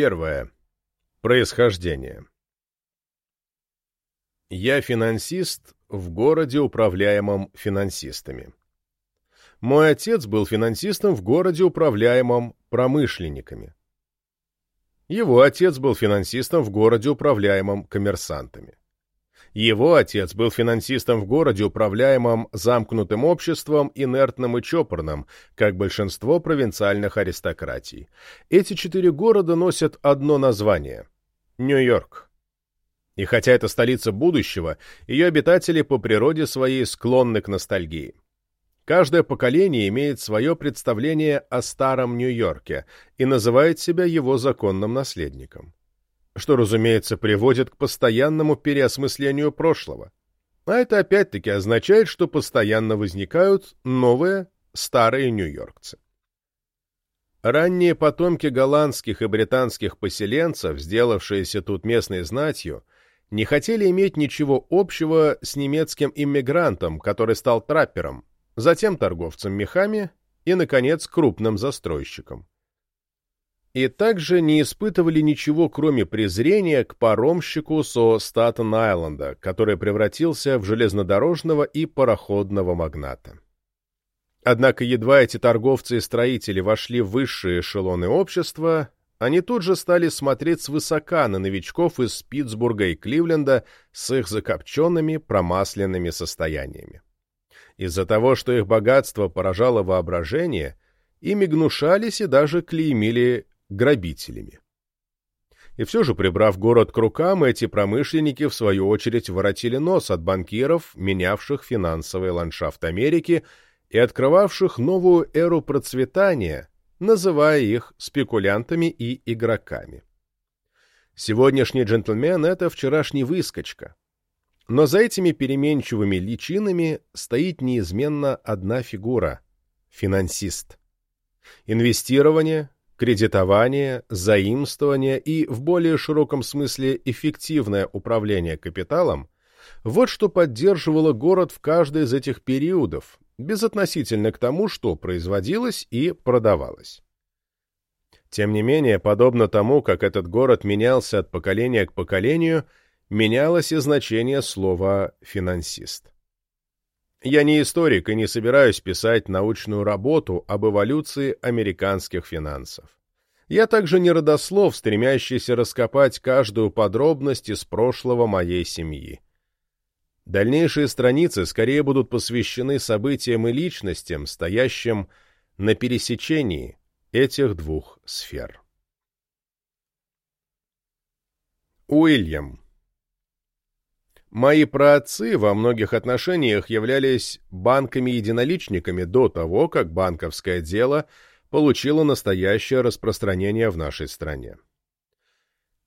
Первое. Происхождение. Я финансист в городе, управляемом финансистами. Мой отец был финансистом в городе, управляемом промышленниками. Его отец был финансистом в городе, управляемом коммерсантами. Его отец был финансистом в городе, управляемом замкнутым обществом, инертным и чопорным, как большинство провинциальных аристократий. Эти четыре города носят одно название – Нью-Йорк. И хотя это столица будущего, ее обитатели по природе своей склонны к ностальгии. Каждое поколение имеет свое представление о старом Нью-Йорке и называет себя его законным наследником. Что, разумеется, приводит к постоянному переосмыслению прошлого. А это опять-таки означает, что постоянно возникают новые, старые нью-йоркцы. Ранние потомки голландских и британских поселенцев, сделавшиеся тут местной знатью, не хотели иметь ничего общего с немецким иммигрантом, который стал траппером, затем торговцем мехами и, наконец, крупным застройщиком. И также не испытывали ничего, кроме презрения к паромщику со Статен-Айленда, который превратился в железнодорожного и пароходного магната. Однако едва эти торговцы и строители вошли в высшие эшелоны общества, они тут же стали смотреть свысока на новичков из Питтсбурга и Кливленда с их закопченными промасленными состояниями. Из-за того, что их богатство поражало воображение, ими гнушались и даже клеймили грабителями. И все же, прибрав город к рукам, эти промышленники, в свою очередь, воротили нос от банкиров, менявших финансовый ландшафт Америки и открывавших новую эру процветания, называя их спекулянтами и игроками. Сегодняшний джентльмен — это вчерашний выскочка, но за этими переменчивыми личинами стоит неизменно одна фигура – финансист. Инвестирование, кредитование, заимствование и, в более широком смысле, эффективное управление капиталом – вот что поддерживало город в каждый из этих периодов, безотносительно к тому, что производилось и продавалось. Тем не менее, подобно тому, как этот город менялся от поколения к поколению – менялось и значение слова «финансист». Я не историк и не собираюсь писать научную работу об эволюции американских финансов. Я также не родослов, стремящийся раскопать каждую подробность из прошлого моей семьи. Дальнейшие страницы скорее будут посвящены событиям и личностям, стоящим на пересечении этих двух сфер. Уильям Мои праотцы во многих отношениях являлись банками-единоличниками до того, как банковское дело получило настоящее распространение в нашей стране.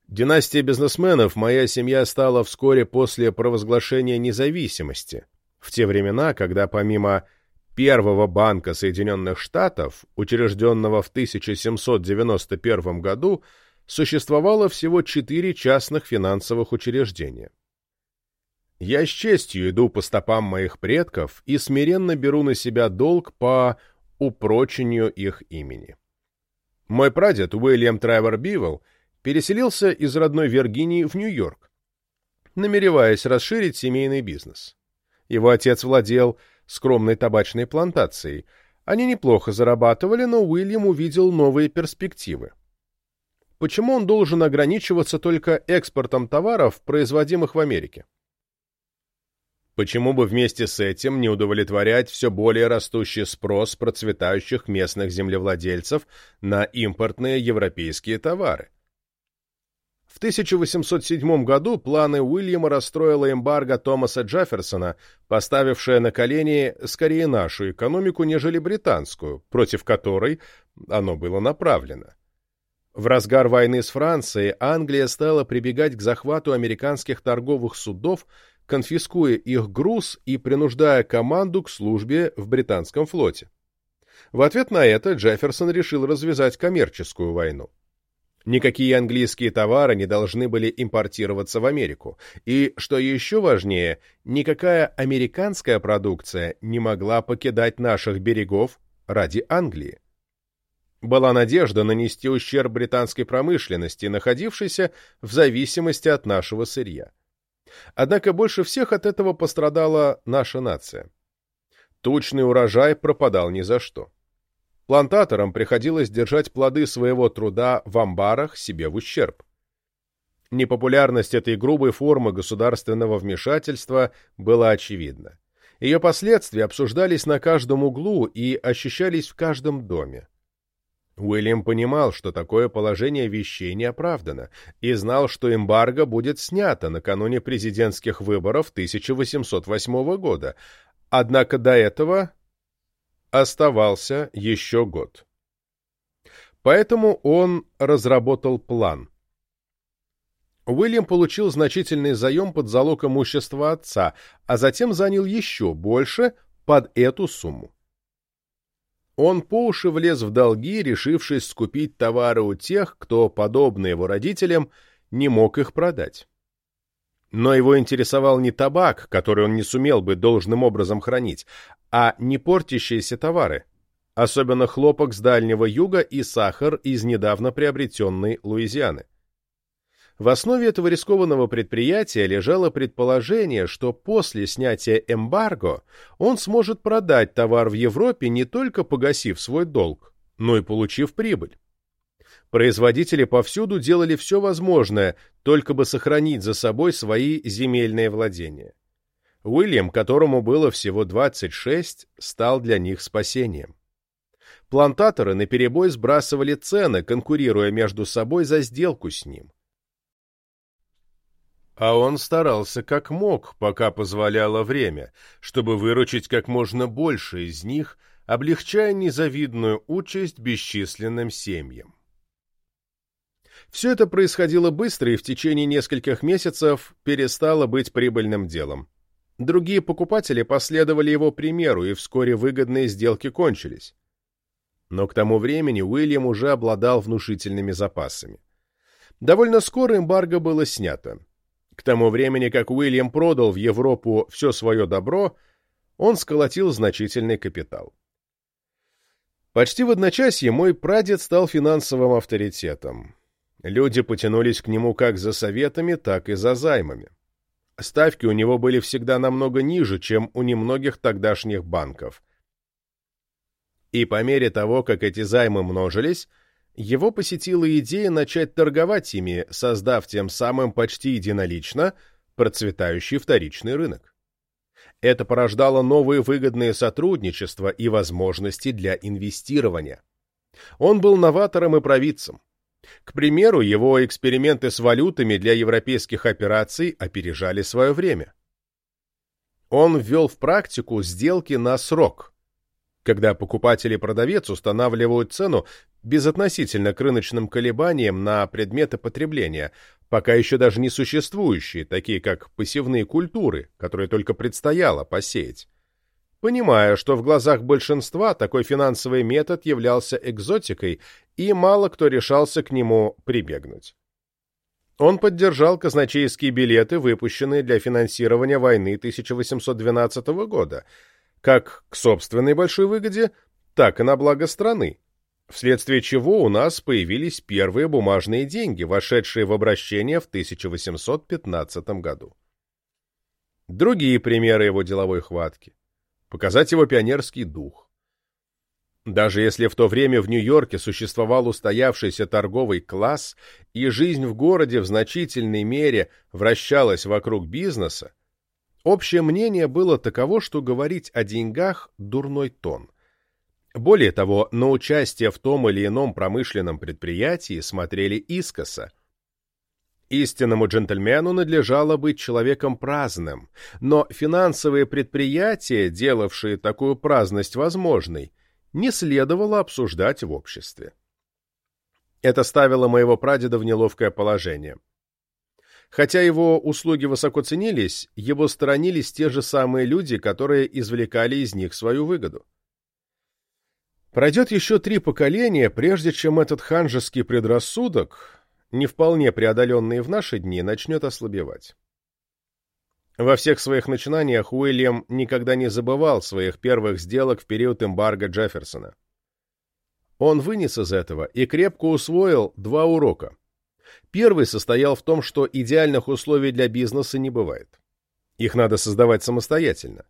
Династия бизнесменов моя семья стала вскоре после провозглашения независимости, в те времена, когда помимо первого банка Соединенных Штатов, учрежденного в 1791 году, существовало всего четыре частных финансовых учреждения. Я с честью иду по стопам моих предков и смиренно беру на себя долг по упрочению их имени. Мой прадед Уильям Тревор Бивелл переселился из родной Виргинии в Нью-Йорк, намереваясь расширить семейный бизнес. Его отец владел скромной табачной плантацией. Они неплохо зарабатывали, но Уильям увидел новые перспективы. Почему он должен ограничиваться только экспортом товаров, производимых в Америке? Почему бы вместе с этим не удовлетворять все более растущий спрос процветающих местных землевладельцев на импортные европейские товары? В 1807 году планы Уильяма расстроила эмбарго Томаса Джефферсона, поставившая на колени скорее нашу экономику, нежели британскую, против которой оно было направлено. В разгар войны с Францией Англия стала прибегать к захвату американских торговых судов, конфискуя их груз и принуждая команду к службе в британском флоте. В ответ на это Джефферсон решил развязать коммерческую войну. Никакие английские товары не должны были импортироваться в Америку, и, что еще важнее, никакая американская продукция не могла покидать наших берегов ради Англии. Была надежда нанести ущерб британской промышленности, находившейся в зависимости от нашего сырья. Однако больше всех от этого пострадала наша нация. Тучный урожай пропадал ни за что. Плантаторам приходилось держать плоды своего труда в амбарах себе в ущерб. Непопулярность этой грубой формы государственного вмешательства была очевидна. Ее последствия обсуждались на каждом углу и ощущались в каждом доме. Уильям понимал, что такое положение вещей не оправдано, и знал, что эмбарго будет снято накануне президентских выборов 1808 года, однако до этого оставался еще год. Поэтому он разработал план. Уильям получил значительный заем под залог имущества отца, а затем занял еще больше под эту сумму. Он по уши влез в долги, решившись скупить товары у тех, кто, подобно его родителям, не мог их продать. Но его интересовал не табак, который он не сумел бы должным образом хранить, а не портящиеся товары, особенно хлопок с Дальнего Юга и сахар из недавно приобретенной Луизианы. В основе этого рискованного предприятия лежало предположение, что после снятия эмбарго он сможет продать товар в Европе не только погасив свой долг, но и получив прибыль. Производители повсюду делали все возможное, только бы сохранить за собой свои земельные владения. Уильям, которому было всего 26, стал для них спасением. Плантаторы наперебой сбрасывали цены, конкурируя между собой за сделку с ним. А он старался как мог, пока позволяло время, чтобы выручить как можно больше из них, облегчая незавидную участь бесчисленным семьям. Все это происходило быстро и в течение нескольких месяцев перестало быть прибыльным делом. Другие покупатели последовали его примеру, и вскоре выгодные сделки кончились. Но к тому времени Уильям уже обладал внушительными запасами. Довольно скоро эмбарго было снято. К тому времени, как Уильям продал в Европу все свое добро, он сколотил значительный капитал. Почти в одночасье мой прадед стал финансовым авторитетом. Люди потянулись к нему как за советами, так и за займами. Ставки у него были всегда намного ниже, чем у немногих тогдашних банков. И по мере того, как эти займы множились, его посетила идея начать торговать ими, создав тем самым почти единолично процветающий вторичный рынок. Это порождало новые выгодные сотрудничества и возможности для инвестирования. Он был новатором и провидцем. К примеру, его эксперименты с валютами для европейских операций опережали свое время. Он ввел в практику сделки на срок, когда покупатель и продавец устанавливают цену безотносительно к рыночным колебаниям на предметы потребления, пока еще даже не существующие, такие как посевные культуры, которые только предстояло посеять. Понимая, что в глазах большинства такой финансовый метод являлся экзотикой, и мало кто решался к нему прибегнуть. Он поддержал казначейские билеты, выпущенные для финансирования войны 1812 года, как к собственной большой выгоде, так и на благо страны, вследствие чего у нас появились первые бумажные деньги, вошедшие в обращение в 1815 году. Другие примеры его деловой хватки. Показать его пионерский дух. Даже если в то время в Нью-Йорке существовал устоявшийся торговый класс, и жизнь в городе в значительной мере вращалась вокруг бизнеса, общее мнение было таково, что говорить о деньгах – дурной тон – более того, на участие в том или ином промышленном предприятии смотрели искоса. Истинному джентльмену надлежало быть человеком праздным, но финансовые предприятия, делавшие такую праздность возможной, не следовало обсуждать в обществе. Это ставило моего прадеда в неловкое положение. Хотя его услуги высоко ценились, его сторонились те же самые люди, которые извлекали из них свою выгоду. Пройдет еще три поколения, прежде чем этот ханжеский предрассудок, не вполне преодоленный в наши дни, начнет ослабевать. Во всех своих начинаниях Уильям никогда не забывал своих первых сделок в период эмбарго Джефферсона. Он вынес из этого и крепко усвоил два урока. Первый состоял в том, что идеальных условий для бизнеса не бывает. Их надо создавать самостоятельно.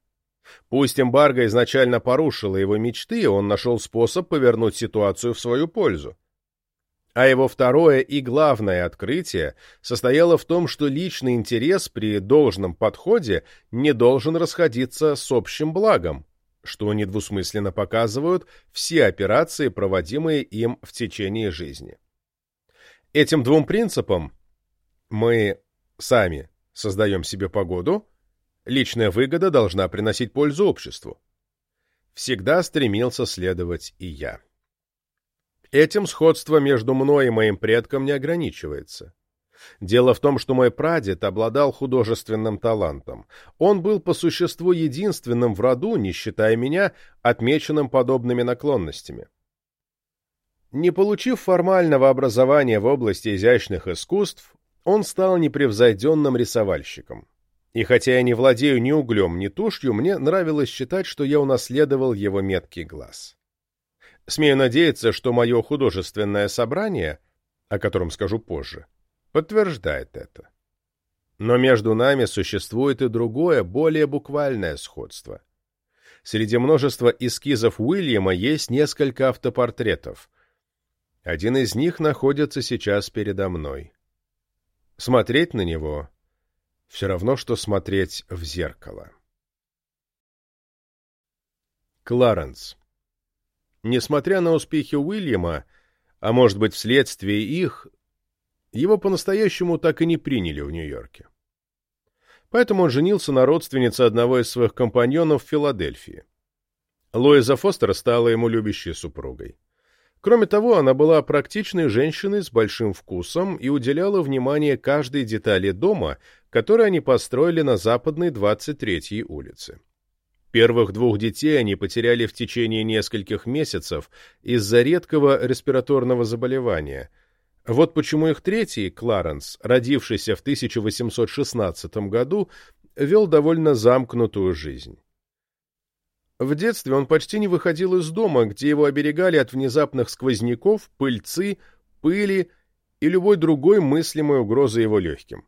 Пусть эмбарго изначально порушило его мечты, он нашел способ повернуть ситуацию в свою пользу. А его второе и главное открытие состояло в том, что личный интерес при должном подходе не должен расходиться с общим благом, что недвусмысленно показывают все операции, проводимые им в течение жизни. Этим двум принципам мы сами создаем себе погоду, личная выгода должна приносить пользу обществу. Всегда стремился следовать и я. Этим сходство между мной и моим предком не ограничивается. Дело в том, что мой прадед обладал художественным талантом. Он был по существу единственным в роду, не считая меня, отмеченным подобными наклонностями. Не получив формального образования в области изящных искусств, он стал непревзойденным рисовальщиком. И хотя я не владею ни углем, ни тушью, мне нравилось считать, что я унаследовал его меткий глаз. Смею надеяться, что мое художественное собрание, о котором скажу позже, подтверждает это. Но между нами существует и другое, более буквальное сходство. Среди множества эскизов Уильяма есть несколько автопортретов. Один из них находится сейчас передо мной. Смотреть на него — все равно, что смотреть в зеркало. Кларенс Несмотря на успехи Уильяма, а может быть вследствие их, его по-настоящему так и не приняли в Нью-Йорке. Поэтому он женился на родственнице одного из своих компаньонов в Филадельфии. Лоиза Фостер стала ему любящей супругой. Кроме того, она была практичной женщиной с большим вкусом и уделяла внимание каждой детали дома, который они построили на западной 23-й улице. Первых двух детей они потеряли в течение нескольких месяцев из-за редкого респираторного заболевания. Вот почему их третий, Кларенс, родившийся в 1816 году, вел довольно замкнутую жизнь. В детстве он почти не выходил из дома, где его оберегали от внезапных сквозняков, пыльцы, пыли и любой другой мыслимой угрозы его легким.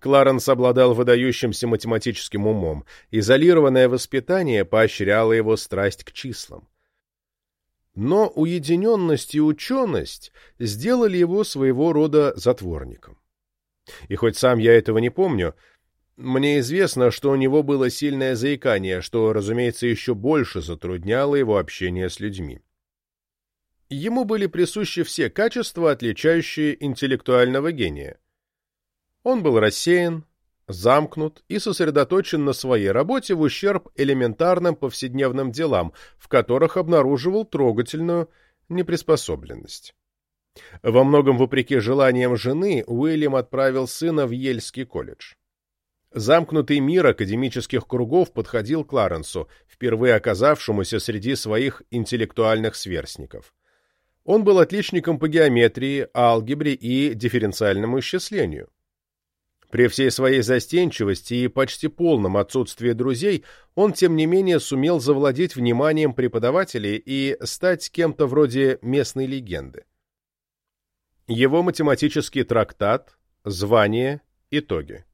Кларенс обладал выдающимся математическим умом. Изолированное воспитание поощряло его страсть к числам. Но уединенность и ученость сделали его своего рода затворником. И хоть сам я этого не помню, мне известно, что у него было сильное заикание, что, разумеется, еще больше затрудняло его общение с людьми. Ему были присущи все качества, отличающие интеллектуального гения. Он был рассеян, замкнут и сосредоточен на своей работе в ущерб элементарным повседневным делам, в которых обнаруживал трогательную неприспособленность. Во многом вопреки желаниям жены, Уильям отправил сына в Ельский колледж. Замкнутый мир академических кругов подходил Кларенсу, впервые оказавшемуся среди своих интеллектуальных сверстников. Он был отличником по геометрии, алгебре и дифференциальному исчислению. При всей своей застенчивости и почти полном отсутствии друзей он, тем не менее, сумел завладеть вниманием преподавателей и стать кем-то вроде местной легенды. Его математический трактат, звание, итоги.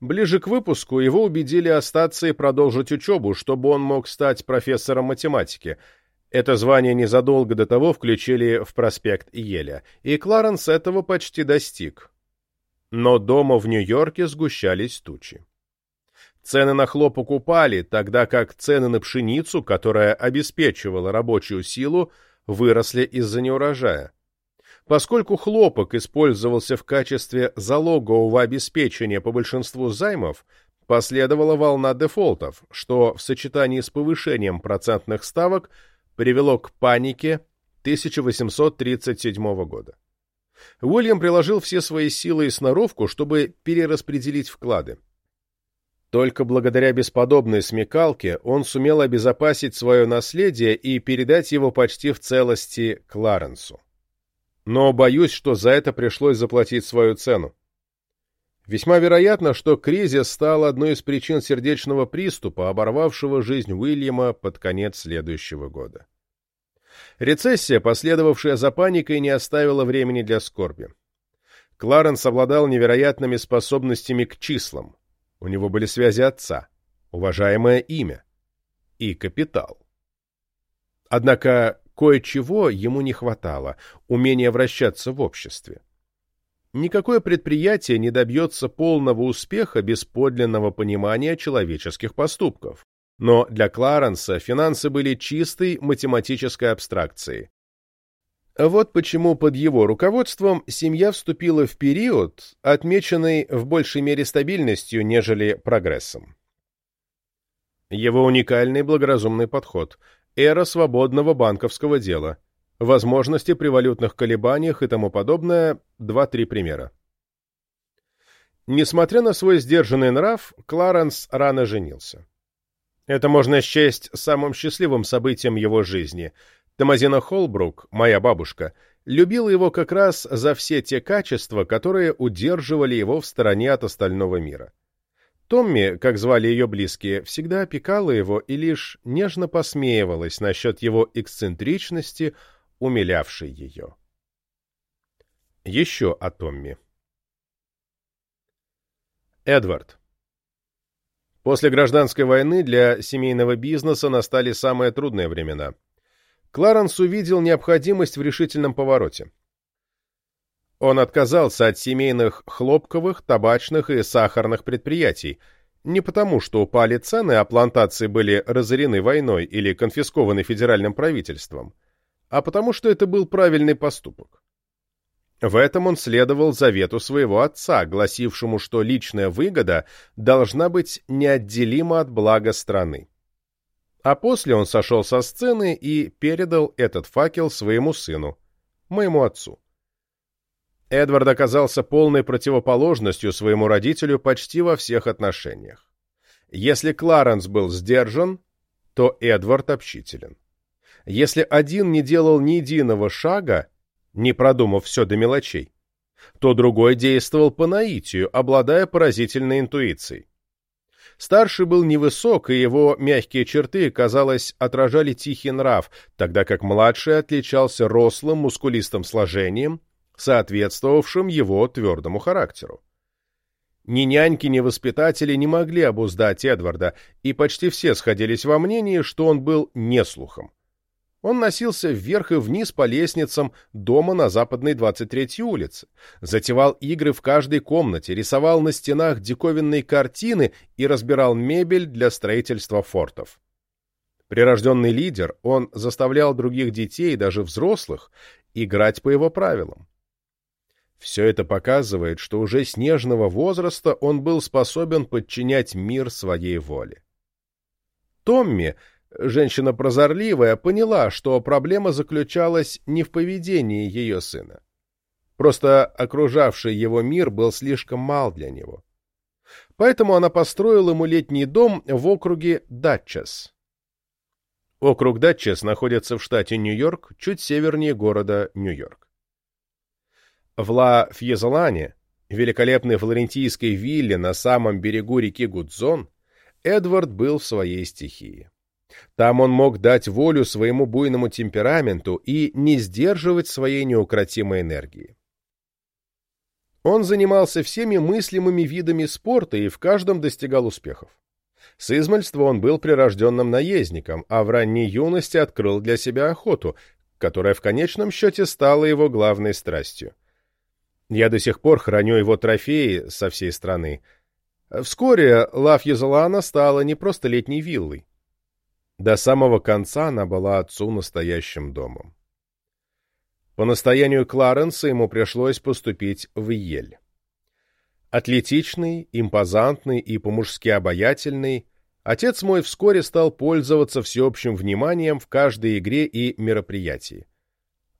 Ближе к выпуску его убедили остаться и продолжить учебу, чтобы он мог стать профессором математики. Это звание незадолго до того включили в проспект Еля, и Кларенс этого почти достиг но дома в Нью-Йорке сгущались тучи. Цены на хлопок упали, тогда как цены на пшеницу, которая обеспечивала рабочую силу, выросли из-за неурожая. Поскольку хлопок использовался в качестве залогового обеспечения по большинству займов, последовала волна дефолтов, что в сочетании с повышением процентных ставок привело к панике 1837 года. Уильям приложил все свои силы и сноровку, чтобы перераспределить вклады. Только благодаря бесподобной смекалке он сумел обезопасить свое наследие и передать его почти в целости Кларенсу. Но боюсь, что за это пришлось заплатить свою цену. Весьма вероятно, что кризис стал одной из причин сердечного приступа, оборвавшего жизнь Уильяма под конец следующего года. Рецессия, последовавшая за паникой, не оставила времени для скорби. Кларенс обладал невероятными способностями к числам. У него были связи отца, уважаемое имя и капитал. Однако кое-чего ему не хватало – умения вращаться в обществе. Никакое предприятие не добьется полного успеха без подлинного понимания человеческих поступков. Но для Кларенса финансы были чистой математической абстракцией. Вот почему под его руководством семья вступила в период, отмеченный в большей мере стабильностью, нежели прогрессом. Его уникальный благоразумный подход, эра свободного банковского дела, возможности при валютных колебаниях и тому подобное – два-три примера. Несмотря на свой сдержанный нрав, Кларенс рано женился. Это можно счесть самым счастливым событием его жизни – Томазина Холбрук, моя бабушка, любила его как раз за все те качества, которые удерживали его в стороне от остального мира. Томми, как звали ее близкие, всегда опекала его и лишь нежно посмеивалась насчет его эксцентричности, умилявшей ее. Еще о Томми. Эдвард. После гражданской войны для семейного бизнеса настали самые трудные времена – Кларенс увидел необходимость в решительном повороте. Он отказался от семейных хлопковых, табачных и сахарных предприятий, не потому, что упали цены, а плантации были разорены войной или конфискованы федеральным правительством, а потому что это был правильный поступок. В этом он следовал завету своего отца, гласившему, что личная выгода должна быть неотделима от блага страны. А после он сошел со сцены и передал этот факел своему сыну, моему отцу. Эдвард оказался полной противоположностью своему родителю почти во всех отношениях. Если Кларенс был сдержан, то Эдвард общителен. Если один не делал ни единого шага, не продумав все до мелочей, то другой действовал по наитию, обладая поразительной интуицией. Старший был невысок, и его мягкие черты, казалось, отражали тихий нрав, тогда как младший отличался рослым, мускулистым сложением, соответствовавшим его твердому характеру. Ни няньки, ни воспитатели не могли обуздать Эдварда, и почти все сходились во мнении, что он был неслухом. Он носился вверх и вниз по лестницам дома на западной 23-й улице, затевал игры в каждой комнате, рисовал на стенах диковинные картины и разбирал мебель для строительства фортов. Прирожденный лидер, он заставлял других детей, даже взрослых, играть по его правилам. Все это показывает, что уже с нежного возраста он был способен подчинять мир своей воле. Томми — Женщина прозорливая поняла, что проблема заключалась не в поведении ее сына. Просто окружавший его мир был слишком мал для него. Поэтому она построила ему летний дом в округе Датчес. Округ Датчес находится в штате Нью-Йорк, чуть севернее города Нью-Йорк. В Ла-Фьезолане, великолепной флорентийской вилле на самом берегу реки Гудзон, Эдвард был в своей стихии. Там он мог дать волю своему буйному темпераменту и не сдерживать своей неукротимой энергии. Он занимался всеми мыслимыми видами спорта и в каждом достигал успехов. С измальства он был прирожденным наездником, а в ранней юности открыл для себя охоту, которая в конечном счете стала его главной страстью. Я до сих пор храню его трофеи со всей страны. Вскоре Лав Езолана стала не просто летней виллой. До самого конца она была отцу настоящим домом. По настоянию Кларенса ему пришлось поступить в Ель. Атлетичный, импозантный и по-мужски обаятельный, отец мой вскоре стал пользоваться всеобщим вниманием в каждой игре и мероприятии.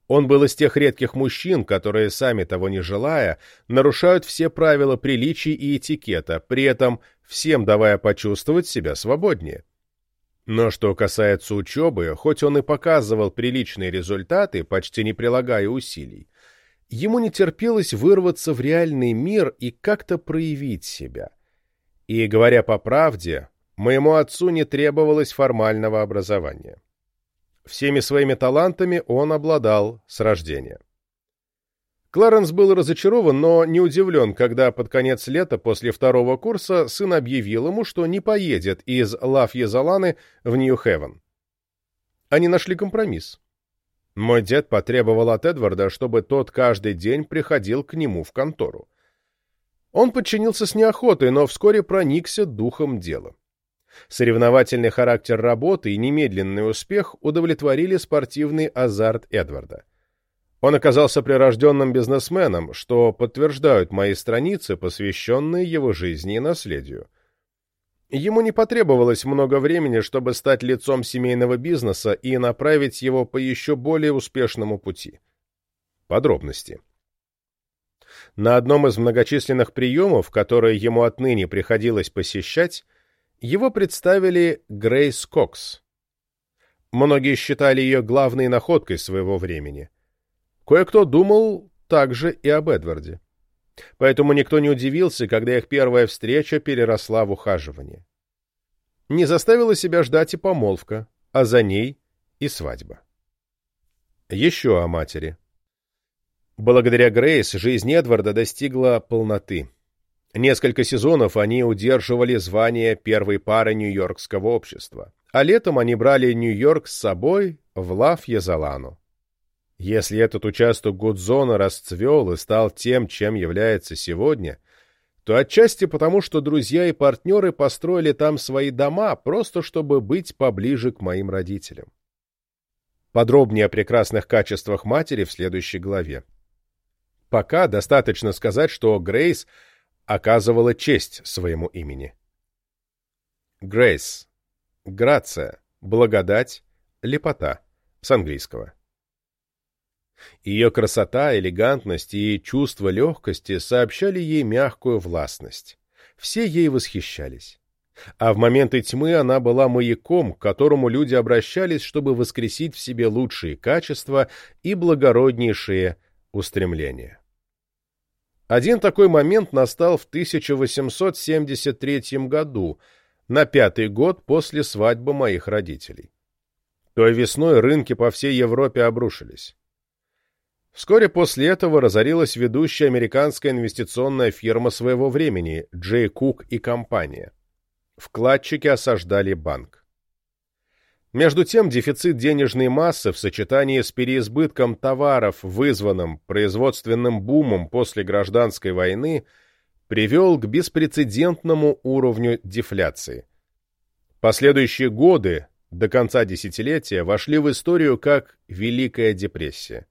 Он был из тех редких мужчин, которые, сами того не желая, нарушают все правила приличий и этикета, при этом всем давая почувствовать себя свободнее. Но что касается учебы, хоть он и показывал приличные результаты, почти не прилагая усилий, ему не терпелось вырваться в реальный мир и как-то проявить себя. И, говоря по правде, моему отцу не требовалось формального образования. Всеми своими талантами он обладал с рождения. Кларенс был разочарован, но не удивлен, когда под конец лета после второго курса сын объявил ему, что не поедет из Лафьезаланы в Нью-Хевен. Они нашли компромисс. Мой дед потребовал от Эдварда, чтобы тот каждый день приходил к нему в контору. Он подчинился с неохотой, но вскоре проникся духом дела. Соревновательный характер работы и немедленный успех удовлетворили спортивный азарт Эдварда. Он оказался прирожденным бизнесменом, что подтверждают мои страницы, посвященные его жизни и наследию. Ему не потребовалось много времени, чтобы стать лицом семейного бизнеса и направить его по еще более успешному пути. Подробности. На одном из многочисленных приемов, которые ему отныне приходилось посещать, его представили Грейс Кокс. Многие считали ее главной находкой своего времени. Кое-кто думал также и об Эдварде. Поэтому никто не удивился, когда их первая встреча переросла в ухаживание. Не заставила себя ждать и помолвка, а за ней и свадьба. Еще о матери. Благодаря Грейс жизнь Эдварда достигла полноты. Несколько сезонов они удерживали звание первой пары Нью-Йоркского общества, а летом они брали Нью-Йорк с собой в Лав-Язалану. Если этот участок Гудзона расцвел и стал тем, чем является сегодня, то отчасти потому, что друзья и партнеры построили там свои дома, просто чтобы быть поближе к моим родителям. Подробнее о прекрасных качествах матери в следующей главе. Пока достаточно сказать, что Грейс оказывала честь своему имени. Грейс. Грация. Благодать. Лепота. С английского. Ее красота, элегантность и чувство легкости сообщали ей мягкую властность. Все ей восхищались. А в моменты тьмы она была маяком, к которому люди обращались, чтобы воскресить в себе лучшие качества и благороднейшие устремления. Один такой момент настал в 1873 году, на пятый год после свадьбы моих родителей. Той весной рынки по всей Европе обрушились. Вскоре после этого разорилась ведущая американская инвестиционная фирма своего времени Джей Кук и компания. Вкладчики осаждали банк. Между тем, дефицит денежной массы в сочетании с переизбытком товаров, вызванным производственным бумом после гражданской войны, привел к беспрецедентному уровню дефляции. Последующие годы, до конца десятилетия, вошли в историю как Великая депрессия.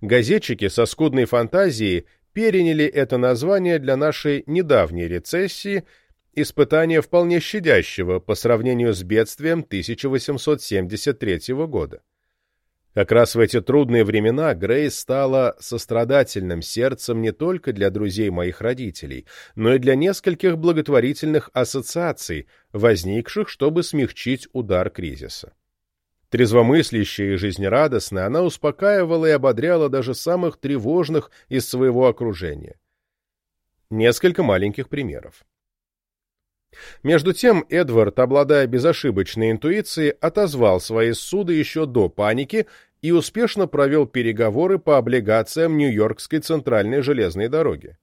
Газетчики со скудной фантазией переняли это название для нашей недавней рецессии, испытания вполне щадящего по сравнению с бедствием 1873 года. Как раз в эти трудные времена Грейс стала сострадательным сердцем не только для друзей моих родителей, но и для нескольких благотворительных ассоциаций, возникших, чтобы смягчить удар кризиса. Трезвомыслящая и жизнерадостная, она успокаивала и ободряла даже самых тревожных из своего окружения. Несколько маленьких примеров. Между тем Эдвард, обладая безошибочной интуицией, отозвал свои суды еще до паники и успешно провел переговоры по облигациям Нью-Йоркской центральной железной дороги.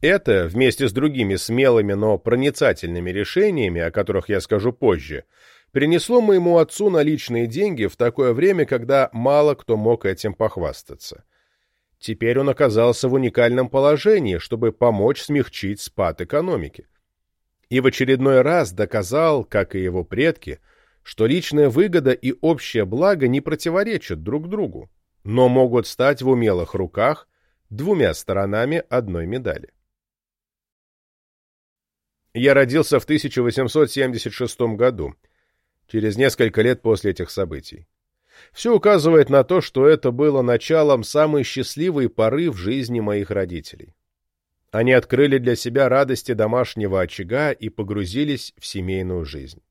Это, вместе с другими смелыми, но проницательными решениями, о которых я скажу позже, принесло моему отцу наличные деньги в такое время, когда мало кто мог этим похвастаться. Теперь он оказался в уникальном положении, чтобы помочь смягчить спад экономики. И в очередной раз доказал, как и его предки, что личная выгода и общее благо не противоречат друг другу, но могут стать в умелых руках двумя сторонами одной медали. Я родился в 1876 году, через несколько лет после этих событий. Все указывает на то, что это было началом самой счастливой поры в жизни моих родителей. Они открыли для себя радости домашнего очага и погрузились в семейную жизнь.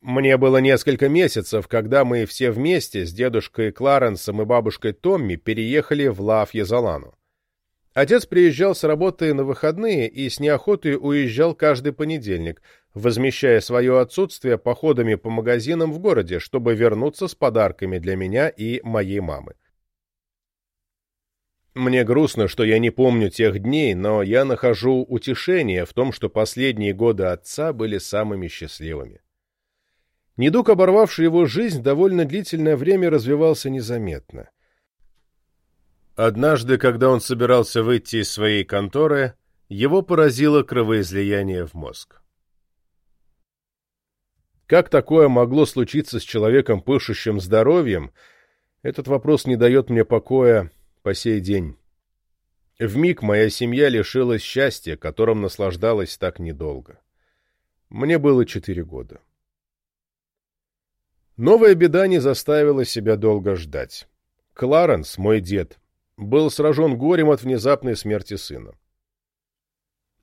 Мне было несколько месяцев, когда мы все вместе с дедушкой Кларенсом и бабушкой Томми переехали в Лав-Язалану. Отец приезжал с работы на выходные и с неохотой уезжал каждый понедельник, возмещая свое отсутствие походами по магазинам в городе, чтобы вернуться с подарками для меня и моей мамы. Мне грустно, что я не помню тех дней, но я нахожу утешение в том, что последние годы отца были самыми счастливыми. Недуг, оборвавший его жизнь, довольно длительное время развивался незаметно. Однажды, когда он собирался выйти из своей конторы, его поразило кровоизлияние в мозг. Как такое могло случиться с человеком, пышущим здоровьем, этот вопрос не дает мне покоя по сей день. В миг моя семья лишилась счастья, которым наслаждалась так недолго. Мне было четыре года. Новая беда не заставила себя долго ждать. Кларенс, мой дед, был сражен горем от внезапной смерти сына.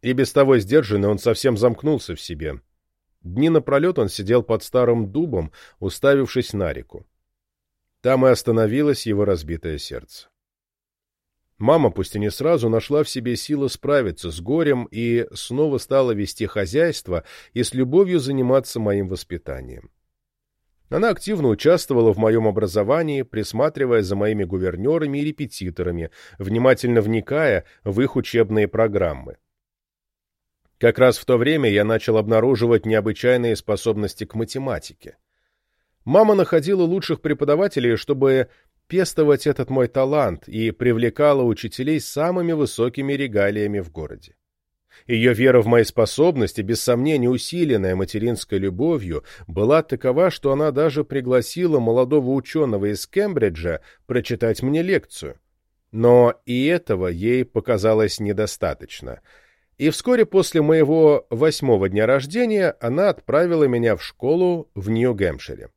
И без того сдержанный он совсем замкнулся в себе. Дни напролет он сидел под старым дубом, уставившись на реку. Там и остановилось его разбитое сердце. Мама, пусть и не сразу, нашла в себе силы справиться с горем и снова стала вести хозяйство и с любовью заниматься моим воспитанием. Она активно участвовала в моем образовании, присматривая за моими гувернерами и репетиторами, внимательно вникая в их учебные программы. Как раз в то время я начал обнаруживать необычайные способности к математике. Мама находила лучших преподавателей, чтобы пестовать этот мой талант и привлекала учителей самыми высокими регалиями в городе. Ее вера в мои способности, без сомнения усиленная материнской любовью, была такова, что она даже пригласила молодого ученого из Кембриджа прочитать мне лекцию. Но и этого ей показалось недостаточно. И вскоре после моего восьмого дня рождения она отправила меня в школу в Нью-Гэмпшире.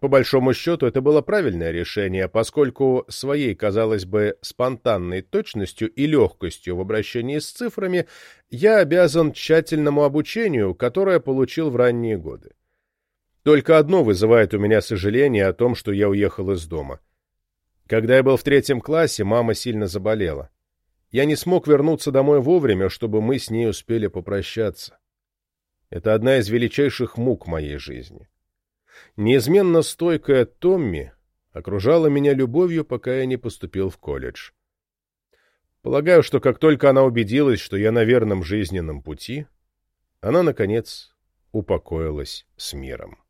По большому счету, это было правильное решение, поскольку своей, казалось бы, спонтанной точностью и легкостью в обращении с цифрами я обязан тщательному обучению, которое получил в ранние годы. Только одно вызывает у меня сожаление о том, что я уехал из дома. Когда я был в третьем классе, мама сильно заболела. Я не смог вернуться домой вовремя, чтобы мы с ней успели попрощаться. Это одна из величайших мук моей жизни. Неизменно стойкая Томми окружала меня любовью, пока я не поступил в колледж. Полагаю, что как только она убедилась, что я на верном жизненном пути, она, наконец, упокоилась с миром.